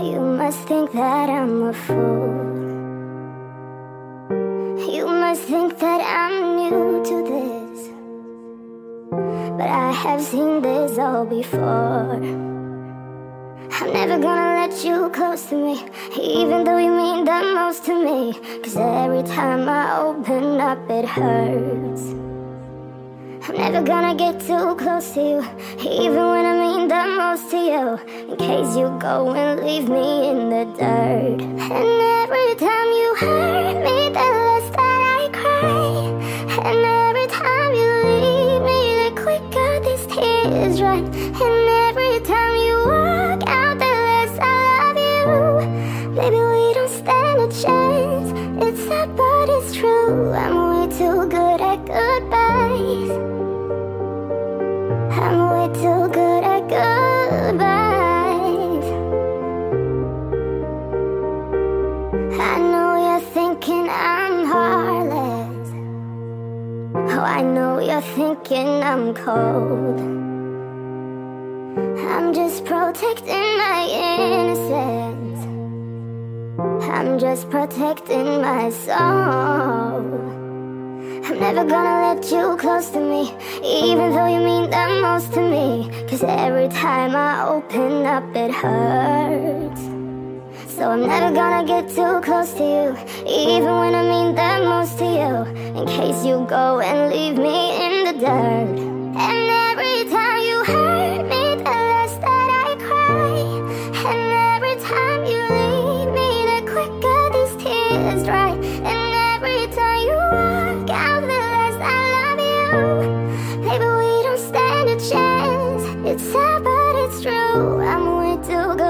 must think that I'm a fool. You must think that I'm new to this. But I have seen this all before. I'm never gonna let you close to me, even though you mean the most to me. Cause every time I open up, it hurts. I'm never gonna get too close to you, even when I mean In case you go and leave me in the dirt. And every time you hurt me, the less that I cry. And every time you leave me, the quicker these tears run. And every time you walk out, the less I love you. Baby, we don't stand a chance. It's sad, but it's true. I'm way too good at goodbyes. I'm way too good at goodbyes. I'm heartless. Oh, I know you're thinking I'm cold. I'm just protecting my innocence. I'm just protecting my soul. I'm never gonna let you close to me, even though you mean the most to me. Cause every time I open up, it hurts. So I'm never gonna get too close to you, even when I mean the most to you. In case you go and leave me in the dirt. And every time you hurt me, the less that I cry. And every time you leave me, the quicker these tears dry. And every time you walk out, the less I love you. Baby, we don't stand a chance. It's sad, but it's true. I'm way too good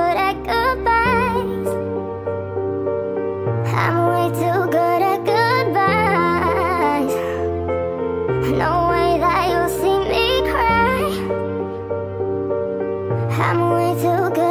way to good.